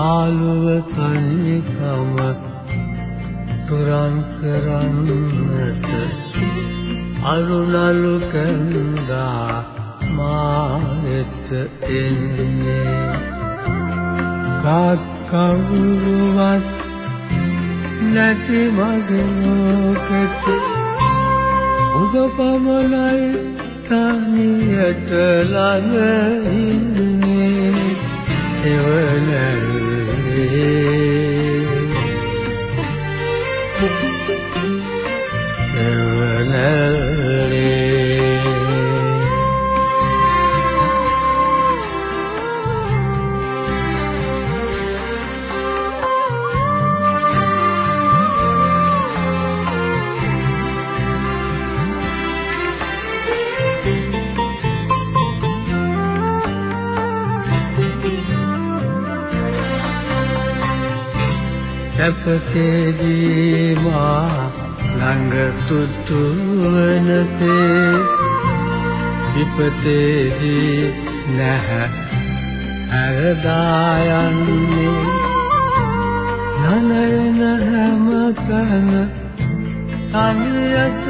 පාළුව තනිකම තුරන් කරන්නට අරුණලු කඳා මානෙත එන්නේ. කාත් කවුරුවත් නැති මගලෝකෙත ඔබ පමණයි තනියට ළඟ ඉන්නේ. එවනල්ලේ සැපතේදී මා ළඟ තුතු වනතේ විපතේදී නැහ. අරදා යන්නේ නනයන හැම තැන තනියට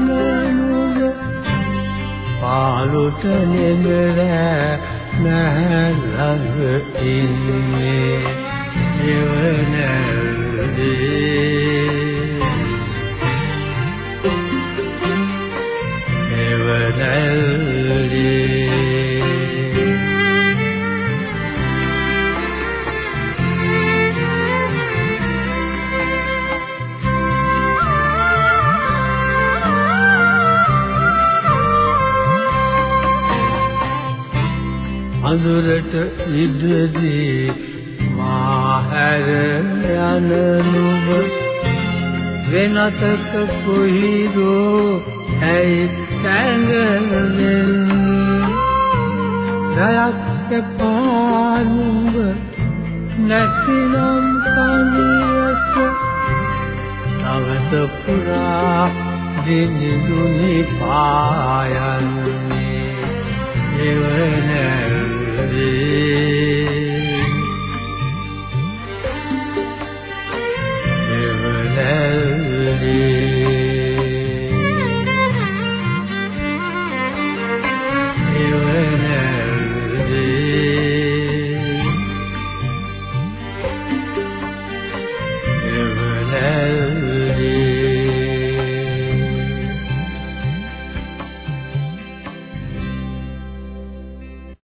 නනුව පාලුට නෙමෙර නැහැ ළඟ ඉන්නේ. අඳුරට ඉදදී මාහැර යන නුඹ වෙනතක කොහිදෝ ඇයි සැඟලෙන්නේ? දයක් පානුඹ නැතිනම් තනියට තවස පුරා දිනිදුනි පායන්නේ. එවනල්ලේ